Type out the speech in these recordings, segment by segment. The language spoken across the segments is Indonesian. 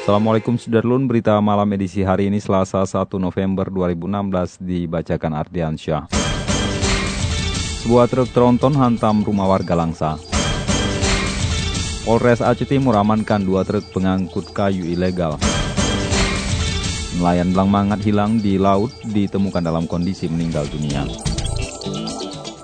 Assalamualaikum Sudarlun, berita malam edisi hari ini Selasa 1 November 2016 dibacakan Ardiansyah. Sebuah truk tronton hantam rumah warga Langsa. Polres Aceh Timur amankan dua truk pengangkut kayu ilegal. Nelayan belang mangat hilang di laut ditemukan dalam kondisi meninggal dunia.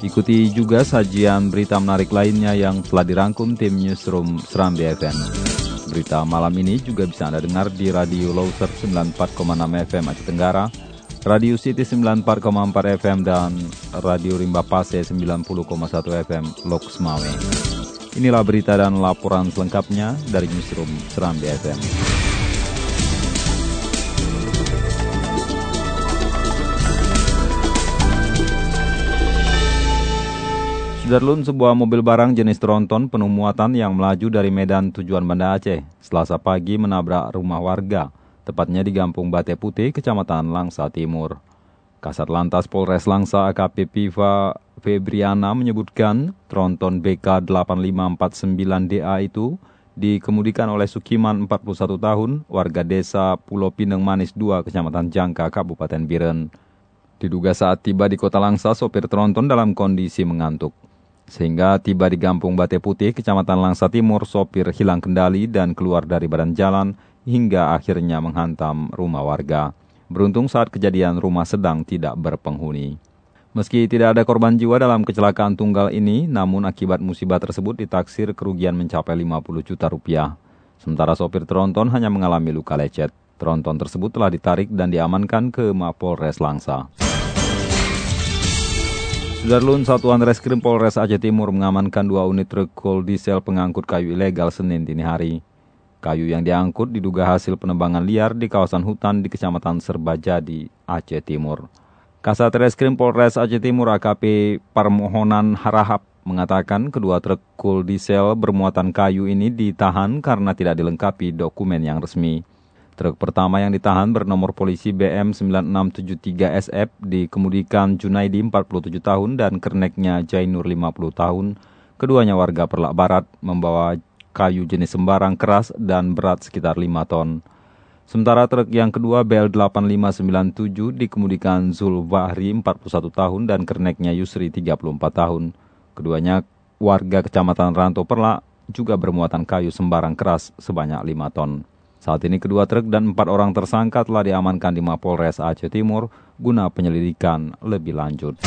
Ikuti juga sajian berita menarik lainnya yang telah dirangkum tim Newsroom Seram BFM. Berita malam ini juga bisa Anda dengar di Radio Loser 94,6 FM Aceh Tenggara, Radio City 94,4 FM, dan Radio Rimba Pase 90,1 FM Lok Semawe. Inilah berita dan laporan selengkapnya dari Newsroom Serambi FM. Sudarlun sebuah mobil barang jenis tronton penuh muatan yang melaju dari Medan tujuan Banda Aceh selasa pagi menabrak rumah warga, tepatnya di Gampung Bate Putih, Kecamatan Langsa Timur. Kasat Lantas Polres Langsa AKP Piva Febriana menyebutkan tronton BK 8549DA itu dikemudikan oleh Sukiman 41 tahun, warga desa Pulau Pineng Manis 2, Kecamatan Jangka, Kabupaten Biren. Diduga saat tiba di kota Langsa, sopir tronton dalam kondisi mengantuk. Sehingga tiba di Gampung Bate Putih, Kecamatan Langsa Timur, sopir hilang kendali dan keluar dari badan jalan hingga akhirnya menghantam rumah warga. Beruntung saat kejadian rumah sedang tidak berpenghuni. Meski tidak ada korban jiwa dalam kecelakaan tunggal ini, namun akibat musibah tersebut ditaksir kerugian mencapai 50 juta rupiah. Sementara sopir tronton hanya mengalami luka lecet. Tronton tersebut telah ditarik dan diamankan ke Mapolres Langsa. Sudarlun Satuan Reskrim Polres Aceh Timur mengamankan dua unit truk coal diesel pengangkut kayu ilegal Senin dini hari. Kayu yang diangkut diduga hasil penebangan liar di kawasan hutan di Kecamatan Serbajadi, Aceh Timur. Kasat Reskrim Polres Aceh Timur AKP Permohonan Harahap mengatakan kedua truk coal diesel bermuatan kayu ini ditahan karena tidak dilengkapi dokumen yang resmi. Truk pertama yang ditahan bernomor polisi BM9673SF dikemudikan Junaidi 47 tahun dan kerneknya Jainur 50 tahun. Keduanya warga Perlak Barat membawa kayu jenis sembarang keras dan berat sekitar 5 ton. Sementara truk yang kedua BL8597 dikemudikan Zul Bahri 41 tahun dan kerneknya Yusri 34 tahun. Keduanya warga kecamatan Ranto Perlak juga bermuatan kayu sembarang keras sebanyak 5 ton. Saat ini kedua truk dan empat orang tersangka telah diamankan di Mapolres Aceh Timur guna penyelidikan lebih lanjut.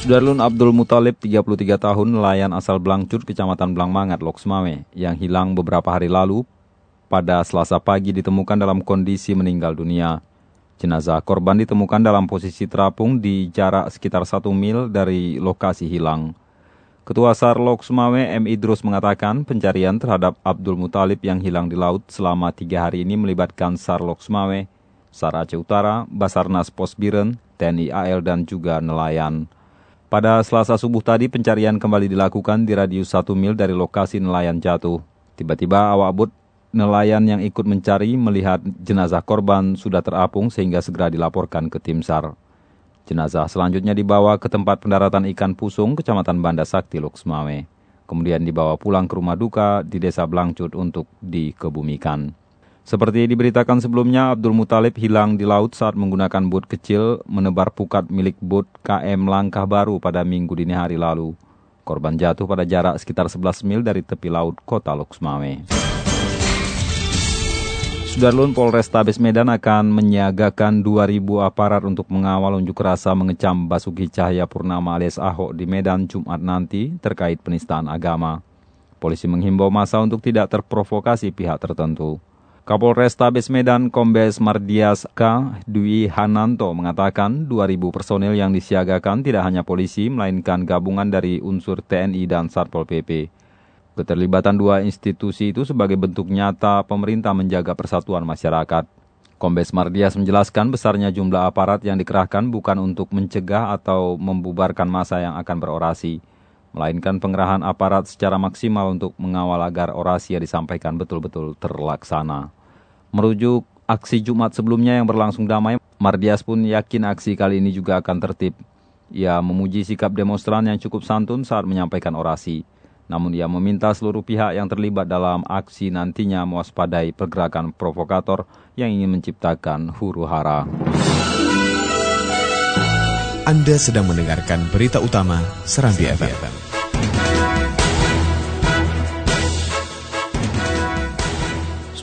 Sudarlun Abdul Mutalib, 33 tahun, nelayan asal Blangcut, Kecamatan Blangmangat, Loksmawe, yang hilang beberapa hari lalu, pada selasa pagi ditemukan dalam kondisi meninggal dunia. Jenazah korban ditemukan dalam posisi terapung di jarak sekitar satu mil dari lokasi hilang. Ketua SAR Lok Sumawe M. Idrus mengatakan pencarian terhadap Abdul Mutalib yang hilang di laut selama tiga hari ini melibatkan SAR Lok Sumawe, SAR Aceh Utara, Basarnas Pos Biren, TNI AL, dan juga nelayan. Pada selasa subuh tadi pencarian kembali dilakukan di radius satu mil dari lokasi nelayan jatuh. Tiba-tiba awak bot nelayan yang ikut mencari melihat jenazah korban sudah terapung sehingga segera dilaporkan ke tim SAR. Jenazah selanjutnya dibawa ke tempat pendaratan ikan pusung, Kecamatan Banda Sakti, Luksmawe. Kemudian dibawa pulang ke rumah duka di Desa Blangcut untuk dikebumikan. Seperti diberitakan sebelumnya, Abdul Mutalib hilang di laut saat menggunakan bot kecil menebar pukat milik bot KM Langkah Baru pada minggu dini hari lalu. Korban jatuh pada jarak sekitar 11 mil dari tepi laut kota Luksmawe. Sudarlun Polrestabes Medan akan menyiagakan 2.000 aparat untuk mengawal unjuk rasa mengecam Basuki Cahaya Purnama alias Ahok di Medan Jumat nanti terkait penistaan agama. Polisi menghimbau masa untuk tidak terprovokasi pihak tertentu. Kapolres Tabes Medan Kombes Mardias K. Dwi Hananto mengatakan 2.000 personil yang disiagakan tidak hanya polisi, melainkan gabungan dari unsur TNI dan Satpol PP. Keterlibatan dua institusi itu sebagai bentuk nyata pemerintah menjaga persatuan masyarakat. Kombes Mardias menjelaskan besarnya jumlah aparat yang dikerahkan bukan untuk mencegah atau membubarkan masa yang akan berorasi, melainkan pengerahan aparat secara maksimal untuk mengawal agar orasi yang disampaikan betul-betul terlaksana. Merujuk aksi Jumat sebelumnya yang berlangsung damai, Mardias pun yakin aksi kali ini juga akan tertib. Ia memuji sikap demonstran yang cukup santun saat menyampaikan orasi. Namun ia meminta seluruh pihak yang terlibat dalam aksi nantinya mewaspadai pergerakan provokator yang ingin menciptakan huru hara. Anda sedang mendengarkan berita utama Serambi FM.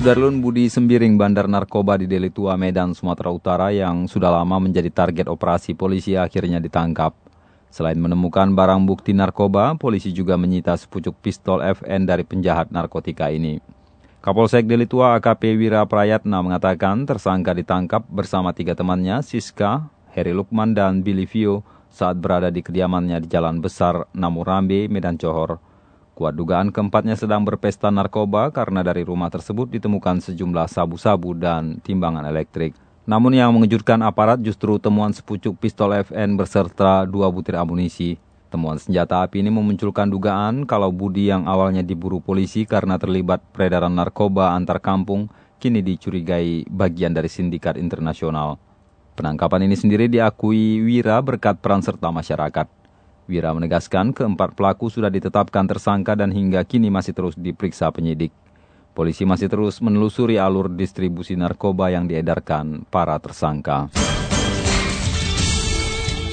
Sudarlun Budi Sembiring Bandar Narkoba di Deli Tua, Medan, Sumatera Utara yang sudah lama menjadi target operasi polisi akhirnya ditangkap. Selain menemukan barang bukti narkoba, polisi juga menyita sepucuk pistol FN dari penjahat narkotika ini. Kapolsek Deli Tua AKP Wira Prayatna mengatakan tersangka ditangkap bersama tiga temannya, Siska, Heri Lukman, dan Billy Vio saat berada di kediamannya di Jalan Besar Namurambe, Medan Johor. Kuat dugaan keempatnya sedang berpesta narkoba karena dari rumah tersebut ditemukan sejumlah sabu-sabu dan timbangan elektrik. Namun yang mengejutkan aparat justru temuan sepucuk pistol FN beserta dua butir amunisi. Temuan senjata api ini memunculkan dugaan kalau Budi yang awalnya diburu polisi karena terlibat peredaran narkoba antar kampung, kini dicurigai bagian dari sindikat internasional. Penangkapan ini sendiri diakui Wira berkat peran serta masyarakat. Wira menegaskan keempat pelaku sudah ditetapkan tersangka dan hingga kini masih terus diperiksa penyidik. Polisi masih terus menelusuri alur distribusi narkoba yang diedarkan para tersangka.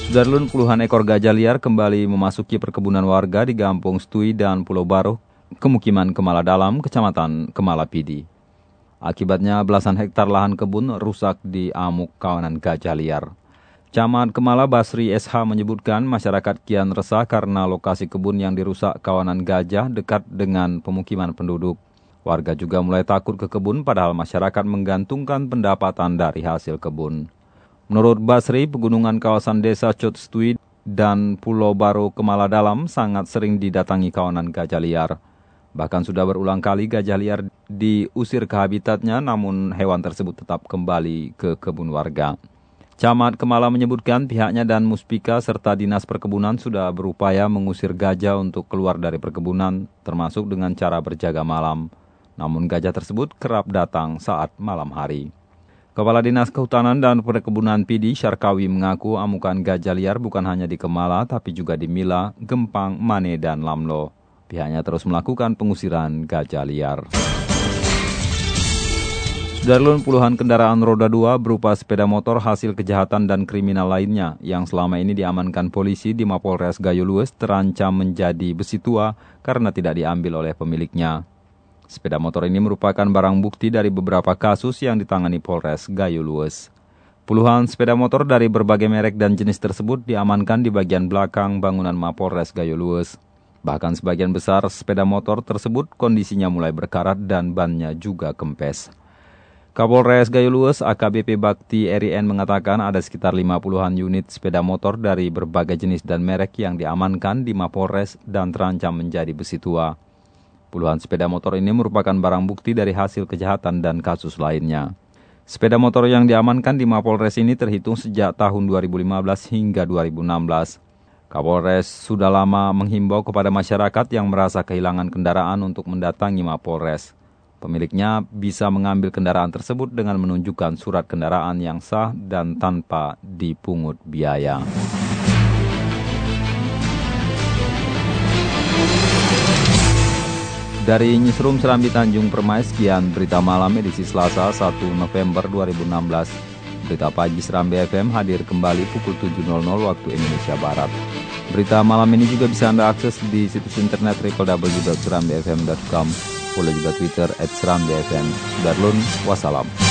Sudarlun puluhan ekor gajah liar kembali memasuki perkebunan warga di Gampung Stui dan Pulau Baru, kemukiman Kemala Dalam, Kecamatan Kemala Pidi. Akibatnya belasan hektar lahan kebun rusak di amuk kawanan gajah liar. Camat Kemala Basri SH menyebutkan masyarakat kian resah karena lokasi kebun yang dirusak kawanan gajah dekat dengan pemukiman penduduk. Warga juga mulai takut ke kebun padahal masyarakat menggantungkan pendapatan dari hasil kebun. Menurut Basri, pegunungan kawasan desa Cotstui dan Pulau Baru Kemala Dalam sangat sering didatangi kawanan gajah liar. Bahkan sudah berulang kali gajah liar diusir ke habitatnya namun hewan tersebut tetap kembali ke kebun warga. Camat Kemala menyebutkan pihaknya dan Muspika serta Dinas Perkebunan sudah berupaya mengusir gajah untuk keluar dari perkebunan, termasuk dengan cara berjaga malam. Namun gajah tersebut kerap datang saat malam hari. Kepala Dinas Kehutanan dan Perkebunan Pidi Syarkawi mengaku amukan gajah liar bukan hanya di Kemala tapi juga di Mila, Gempang, Mane, dan Lamlo. Pihaknya terus melakukan pengusiran gajah liar. Darlun puluhan kendaraan roda dua berupa sepeda motor hasil kejahatan dan kriminal lainnya yang selama ini diamankan polisi di Mapolres Gayo Lues terancam menjadi besi tua karena tidak diambil oleh pemiliknya. Sepeda motor ini merupakan barang bukti dari beberapa kasus yang ditangani Polres Gayo Lues. Puluhan sepeda motor dari berbagai merek dan jenis tersebut diamankan di bagian belakang bangunan Mapolres Gayo Lues. Bahkan sebagian besar sepeda motor tersebut kondisinya mulai berkarat dan bannya juga kempes. Kapolres Gayo Lues AKBP Bakti RIN mengatakan ada sekitar 50-an unit sepeda motor dari berbagai jenis dan merek yang diamankan di Mapolres dan terancam menjadi besi tua. Puluhan sepeda motor ini merupakan barang bukti dari hasil kejahatan dan kasus lainnya. Sepeda motor yang diamankan di Mapolres ini terhitung sejak tahun 2015 hingga 2016. Kapolres sudah lama menghimbau kepada masyarakat yang merasa kehilangan kendaraan untuk mendatangi Mapolres. Pemiliknya bisa mengambil kendaraan tersebut dengan menunjukkan surat kendaraan yang sah dan tanpa dipungut biaya. Dari Newsroom Serambi Tanjung Permai, sekian berita malam edisi Selasa 1 November 2016. Berita pagi Serambi FM hadir kembali pukul 7.00 waktu Indonesia Barat. Berita malam ini juga bisa Anda akses di situs internet www.serambifm.com follow juga Twitter at Seram BFM. Darlun, wassalam.